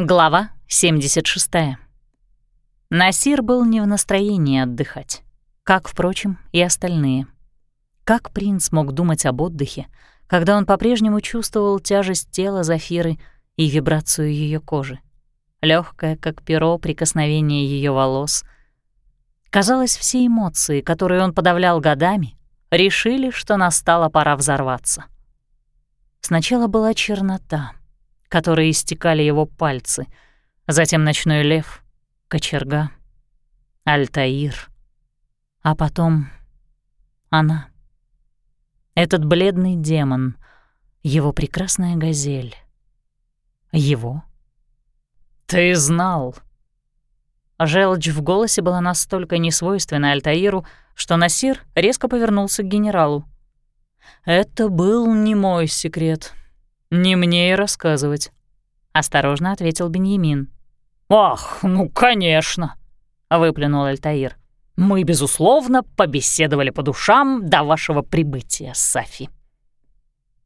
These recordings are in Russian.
Глава 76. Насир был не в настроении отдыхать, как, впрочем, и остальные. Как принц мог думать об отдыхе, когда он по-прежнему чувствовал тяжесть тела Зафиры и вибрацию ее кожи? легкое, как перо, прикосновение ее волос. Казалось, все эмоции, которые он подавлял годами, решили, что настала пора взорваться. Сначала была чернота — которой истекали его пальцы, затем ночной лев, кочерга, Альтаир, а потом она. Этот бледный демон, его прекрасная газель. Его? «Ты знал!» Желчь в голосе была настолько несвойственна Альтаиру, что Насир резко повернулся к генералу. «Это был не мой секрет», «Не мне и рассказывать», — осторожно ответил Беньямин. «Ах, ну, конечно», — выплюнул Альтаир. «Мы, безусловно, побеседовали по душам до вашего прибытия, Сафи».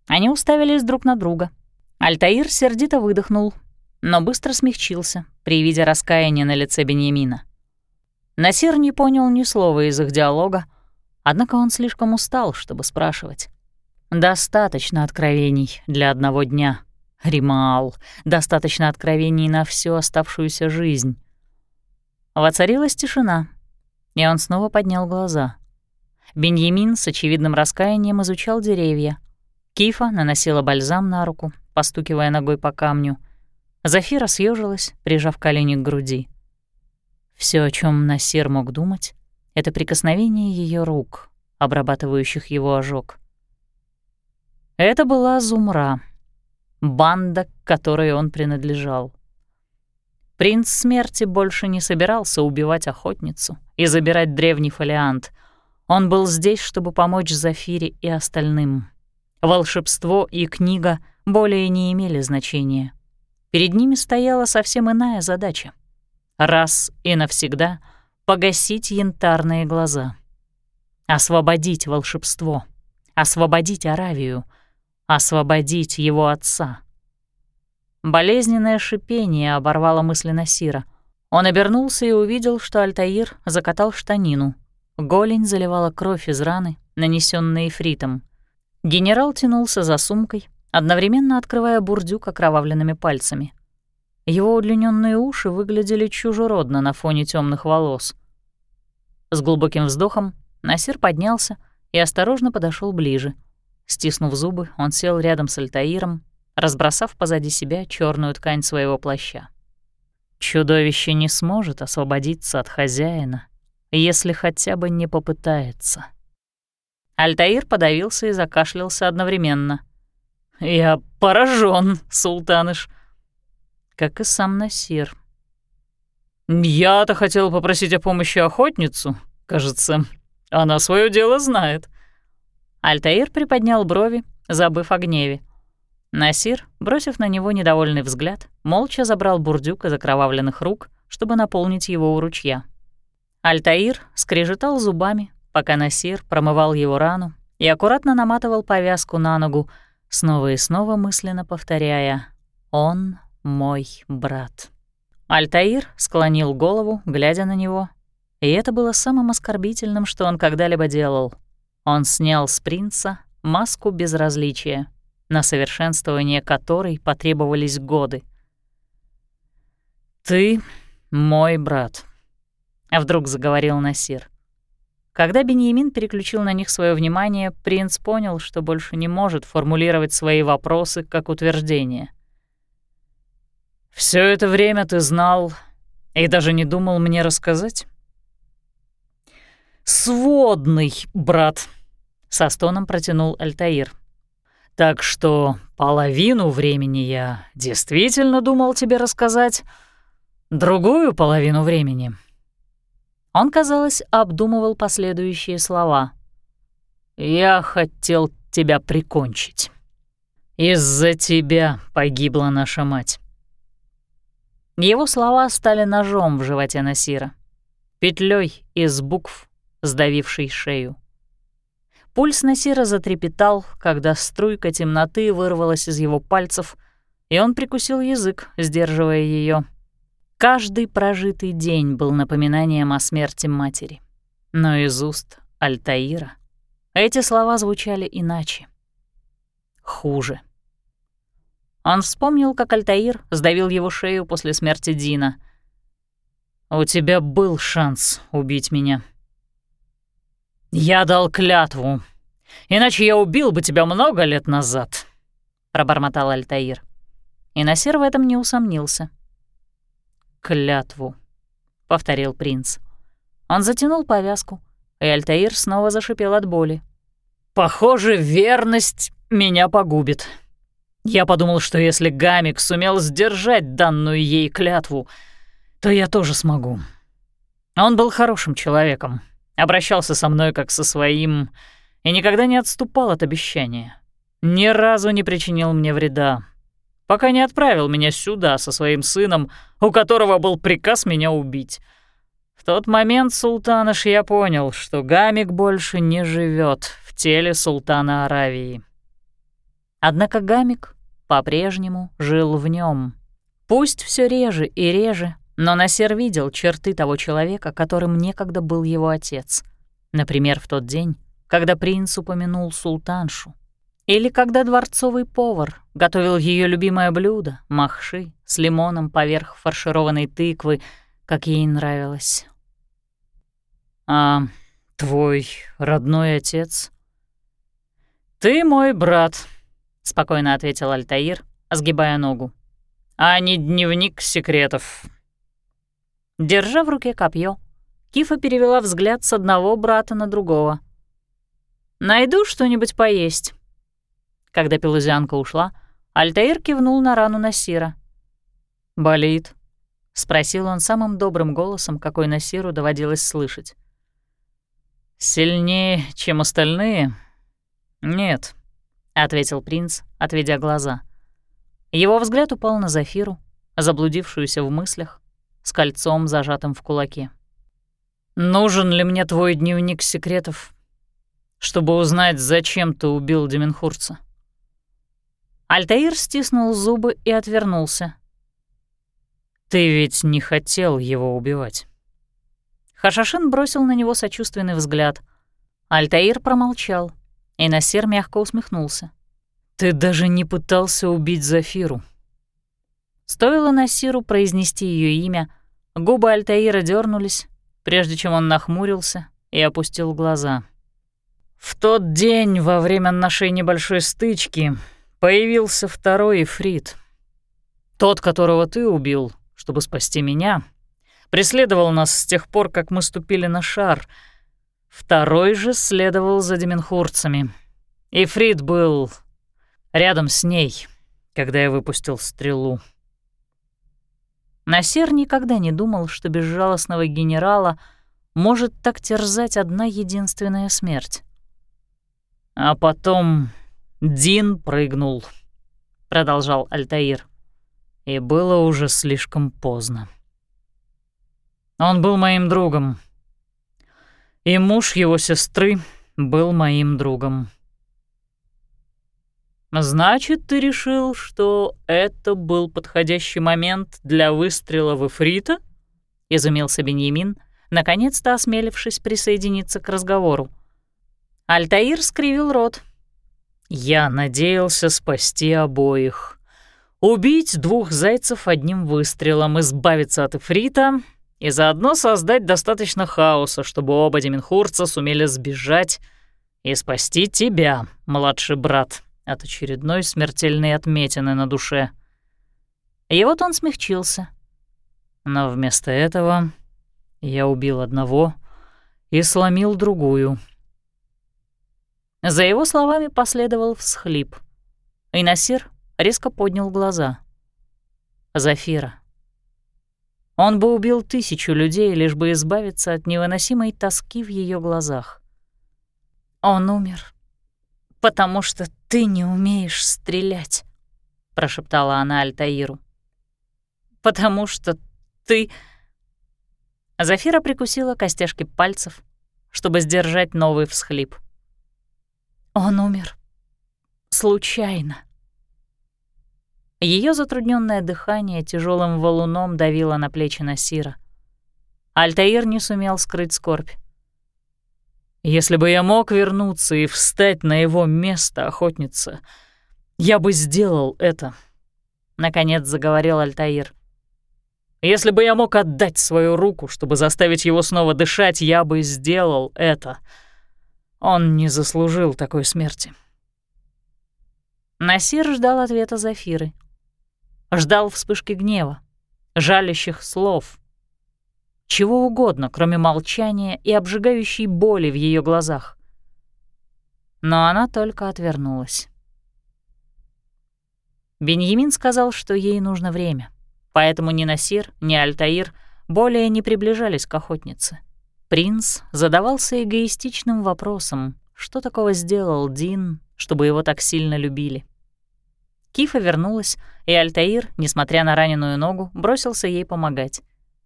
Они уставились друг на друга. Альтаир сердито выдохнул, но быстро смягчился при виде раскаяния на лице Беньямина. Насир не понял ни слова из их диалога, однако он слишком устал, чтобы спрашивать. Достаточно откровений для одного дня. Римал, достаточно откровений на всю оставшуюся жизнь. Воцарилась тишина, и он снова поднял глаза. Беньямин с очевидным раскаянием изучал деревья. Кифа наносила бальзам на руку, постукивая ногой по камню. Зафира съежилась, прижав колени к груди. Все, о чем Насир мог думать, — это прикосновение ее рук, обрабатывающих его ожог. Это была Зумра, банда, к которой он принадлежал. Принц смерти больше не собирался убивать охотницу и забирать древний фолиант. Он был здесь, чтобы помочь Зафире и остальным. Волшебство и книга более не имели значения. Перед ними стояла совсем иная задача — раз и навсегда погасить янтарные глаза. Освободить волшебство, освободить Аравию — освободить его отца. Болезненное шипение оборвало мысли Насира. Он обернулся и увидел, что Альтаир закатал штанину. Голень заливала кровь из раны, нанесенной эфритом. Генерал тянулся за сумкой, одновременно открывая бурдюк окровавленными пальцами. Его удлиненные уши выглядели чужеродно на фоне темных волос. С глубоким вздохом Насир поднялся и осторожно подошел ближе — Стиснув зубы, он сел рядом с Альтаиром, разбросав позади себя черную ткань своего плаща. Чудовище не сможет освободиться от хозяина, если хотя бы не попытается. Альтаир подавился и закашлялся одновременно. «Я поражен, султаныш», как и сам Насир. «Я-то хотел попросить о помощи охотницу. Кажется, она свое дело знает», Альтаир приподнял брови, забыв о гневе. Насир, бросив на него недовольный взгляд, молча забрал бурдюк из окровавленных рук, чтобы наполнить его у ручья. Альтаир скрежетал зубами, пока Насир промывал его рану и аккуратно наматывал повязку на ногу, снова и снова мысленно повторяя «Он мой брат». Альтаир склонил голову, глядя на него, и это было самым оскорбительным, что он когда-либо делал. Он снял с принца маску безразличия, на совершенствование которой потребовались годы. «Ты мой брат», — вдруг заговорил Насир. Когда Беньямин переключил на них свое внимание, принц понял, что больше не может формулировать свои вопросы как утверждение. Все это время ты знал и даже не думал мне рассказать?» «Сводный, брат», — со стоном протянул Альтаир. «Так что половину времени я действительно думал тебе рассказать, другую половину времени...» Он, казалось, обдумывал последующие слова. «Я хотел тебя прикончить. Из-за тебя погибла наша мать». Его слова стали ножом в животе Насира, петлей из букв, сдавивший шею. Пульс Насира затрепетал, когда струйка темноты вырвалась из его пальцев, и он прикусил язык, сдерживая ее. Каждый прожитый день был напоминанием о смерти матери. Но из уст Альтаира эти слова звучали иначе. Хуже. Он вспомнил, как Альтаир сдавил его шею после смерти Дина. «У тебя был шанс убить меня». «Я дал клятву, иначе я убил бы тебя много лет назад», — пробормотал Альтаир. И Насир в этом не усомнился клятву», — повторил принц. Он затянул повязку, и Альтаир снова зашипел от боли. «Похоже, верность меня погубит. Я подумал, что если Гамик сумел сдержать данную ей клятву, то я тоже смогу. Он был хорошим человеком, обращался со мной как со своим и никогда не отступал от обещания. Ни разу не причинил мне вреда, пока не отправил меня сюда со своим сыном, у которого был приказ меня убить. В тот момент, султаныш, я понял, что Гамик больше не живет в теле султана Аравии. Однако Гамик по-прежнему жил в нем. Пусть все реже и реже, но Насер видел черты того человека, которым некогда был его отец. Например, в тот день, когда принц упомянул султаншу. Или когда дворцовый повар готовил ее любимое блюдо — махши с лимоном поверх фаршированной тыквы, как ей нравилось. «А твой родной отец?» «Ты мой брат», — спокойно ответил Альтаир, сгибая ногу. «А не дневник секретов». Держа в руке копье, Кифа перевела взгляд с одного брата на другого. «Найду что-нибудь поесть». Когда пелузянка ушла, Альтаир кивнул на рану Насира. «Болит?» — спросил он самым добрым голосом, какой Насиру доводилось слышать. «Сильнее, чем остальные?» «Нет», — ответил принц, отведя глаза. Его взгляд упал на Зафиру, заблудившуюся в мыслях, с кольцом, зажатым в кулаке. «Нужен ли мне твой дневник секретов, чтобы узнать, зачем ты убил Деменхурца?» Альтаир стиснул зубы и отвернулся. «Ты ведь не хотел его убивать». Хашашин бросил на него сочувственный взгляд. Альтаир промолчал, и Насер мягко усмехнулся. «Ты даже не пытался убить Зафиру». Стоило Насиру произнести ее имя, губы Альтаира дернулись, прежде чем он нахмурился и опустил глаза. «В тот день, во время нашей небольшой стычки, Появился второй Ифрит. Тот, которого ты убил, чтобы спасти меня, преследовал нас с тех пор, как мы ступили на шар. Второй же следовал за деменхурцами. Ифрит был рядом с ней, когда я выпустил стрелу. Насер никогда не думал, что безжалостного генерала может так терзать одна единственная смерть. А потом Дин прыгнул, продолжал Альтаир. И было уже слишком поздно. Он был моим другом. И муж его сестры был моим другом. «Значит, ты решил, что это был подходящий момент для выстрела в Эфрита?» — изумился Беньямин, наконец-то осмелившись присоединиться к разговору. Альтаир скривил рот, я надеялся спасти обоих. Убить двух зайцев одним выстрелом, избавиться от Эфрита и заодно создать достаточно хаоса, чтобы оба деменхурца сумели сбежать и спасти тебя, младший брат, от очередной смертельной отметины на душе. И вот он смягчился. Но вместо этого я убил одного и сломил другую — за его словами последовал всхлип. И Насир резко поднял глаза. Зафира. Он бы убил тысячу людей, лишь бы избавиться от невыносимой тоски в ее глазах. «Он умер, потому что ты не умеешь стрелять», — прошептала она Альтаиру. «Потому что ты...» Зафира прикусила костяшки пальцев, чтобы сдержать новый всхлип. Он умер. Случайно. Ее затрудненное дыхание тяжелым валуном давило на плечи Насира. Альтаир не сумел скрыть скорбь. «Если бы я мог вернуться и встать на его место, охотница, я бы сделал это», — наконец заговорил Альтаир. «Если бы я мог отдать свою руку, чтобы заставить его снова дышать, я бы сделал это. Он не заслужил такой смерти». Насир ждал ответа Зафиры. Ждал вспышки гнева, жалящих слов. Чего угодно, кроме молчания и обжигающей боли в ее глазах. Но она только отвернулась. Беньямин сказал, что ей нужно время, поэтому ни Насир, ни Альтаир более не приближались к охотнице. Принц задавался эгоистичным вопросом, что такого сделал Дин, чтобы его так сильно любили. Кифа вернулась, и Альтаир, несмотря на раненую ногу, бросился ей помогать.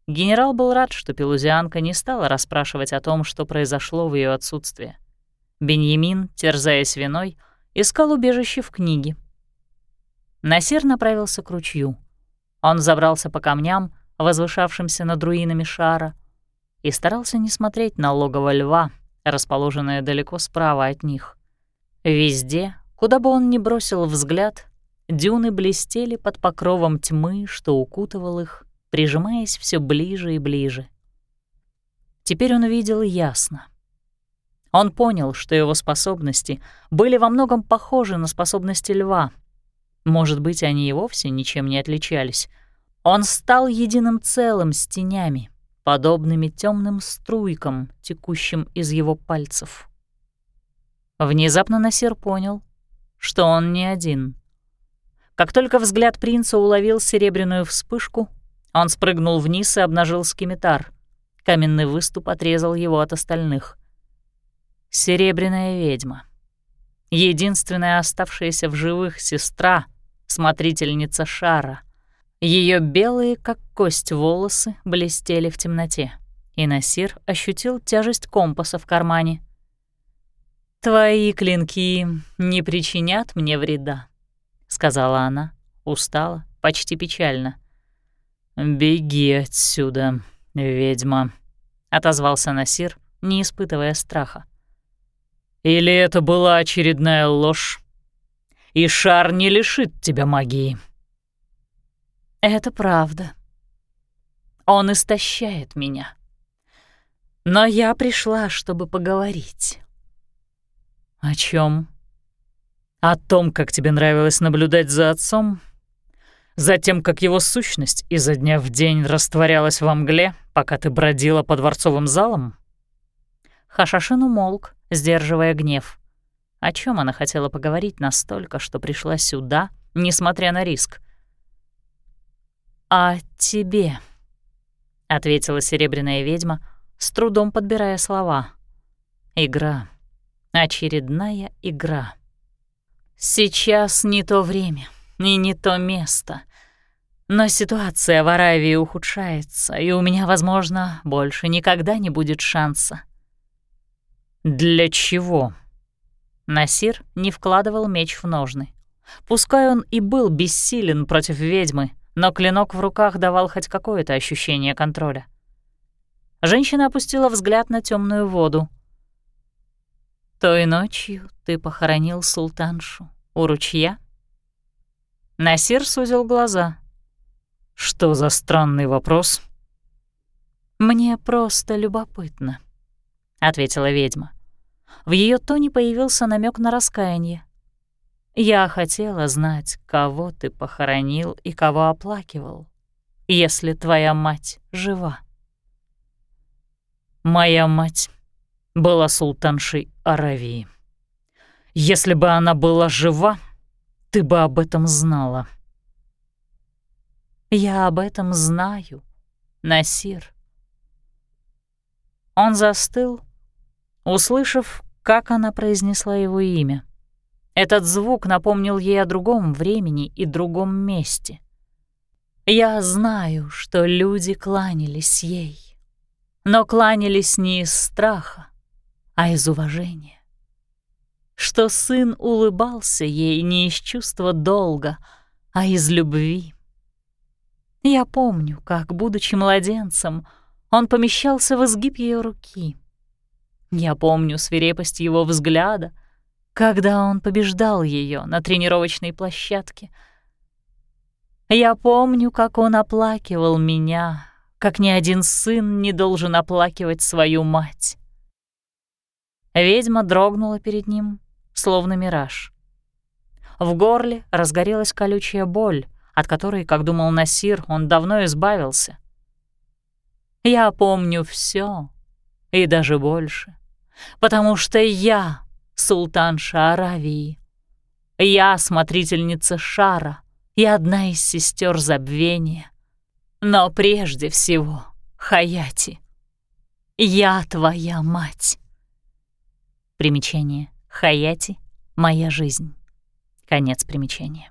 Генерал был рад, что пелузианка не стала расспрашивать о том, что произошло в ее отсутствие. Беньямин, терзаясь виной, искал убежище в книге. Насир направился к ручью. Он забрался по камням, возвышавшимся над руинами шара, и старался не смотреть на логово льва, расположенное далеко справа от них. Везде, куда бы он ни бросил взгляд, Дюны блестели под покровом тьмы, что укутывал их, прижимаясь все ближе и ближе. Теперь он видел ясно. Он понял, что его способности были во многом похожи на способности льва. Может быть, они и вовсе ничем не отличались. Он стал единым целым с тенями, подобными темным струйкам, текущим из его пальцев. Внезапно Насир понял, что он не один — как только взгляд принца уловил серебряную вспышку, он спрыгнул вниз и обнажил скимитар. Каменный выступ отрезал его от остальных. Серебряная ведьма. Единственная оставшаяся в живых сестра, смотрительница шара. Ее белые, как кость, волосы блестели в темноте, и Насир ощутил тяжесть компаса в кармане. «Твои клинки не причинят мне вреда», — сказала она, устала, почти печально. «Беги отсюда, ведьма», — отозвался Насир, не испытывая страха. «Или это была очередная ложь? И шар не лишит тебя магии». «Это правда. Он истощает меня. Но я пришла, чтобы поговорить». «О чем? О том, как тебе нравилось наблюдать за отцом, за тем, как его сущность изо дня в день растворялась во мгле, пока ты бродила по дворцовым залам? Хашашин умолк, сдерживая гнев. О чем она хотела поговорить настолько, что пришла сюда, несмотря на риск? «А тебе», — ответила серебряная ведьма, с трудом подбирая слова. «Игра. Очередная игра». Сейчас не то время и не то место. Но ситуация в Аравии ухудшается, и у меня, возможно, больше никогда не будет шанса. Для чего? Насир не вкладывал меч в ножны. Пускай он и был бессилен против ведьмы, но клинок в руках давал хоть какое-то ощущение контроля. Женщина опустила взгляд на темную воду. Той ночью ты похоронил султаншу у ручья? Насир сузил глаза. Что за странный вопрос? Мне просто любопытно, ответила ведьма. В ее тоне появился намек на раскаяние. Я хотела знать, кого ты похоронил и кого оплакивал, если твоя мать жива. Моя мать была султаншей Аравии. Если бы она была жива, ты бы об этом знала. Я об этом знаю, Насир. Он застыл, услышав, как она произнесла его имя. Этот звук напомнил ей о другом времени и другом месте. Я знаю, что люди кланялись ей, но кланялись не из страха, а из уважения. Что сын улыбался ей не из чувства долга, а из любви. Я помню, как, будучи младенцем, он помещался в изгиб ее руки. Я помню свирепость его взгляда, когда он побеждал ее на тренировочной площадке. Я помню, как он оплакивал меня, как ни один сын не должен оплакивать свою мать. Ведьма дрогнула перед ним, словно мираж. В горле разгорелась колючая боль, от которой, как думал Насир, он давно избавился. Я помню все и даже больше, потому что я султанша Аравии. Я смотрительница шара и одна из сестер забвения. Но прежде всего, Хаяти, я твоя мать. Примечание. Хаяти — моя жизнь. Конец примечания.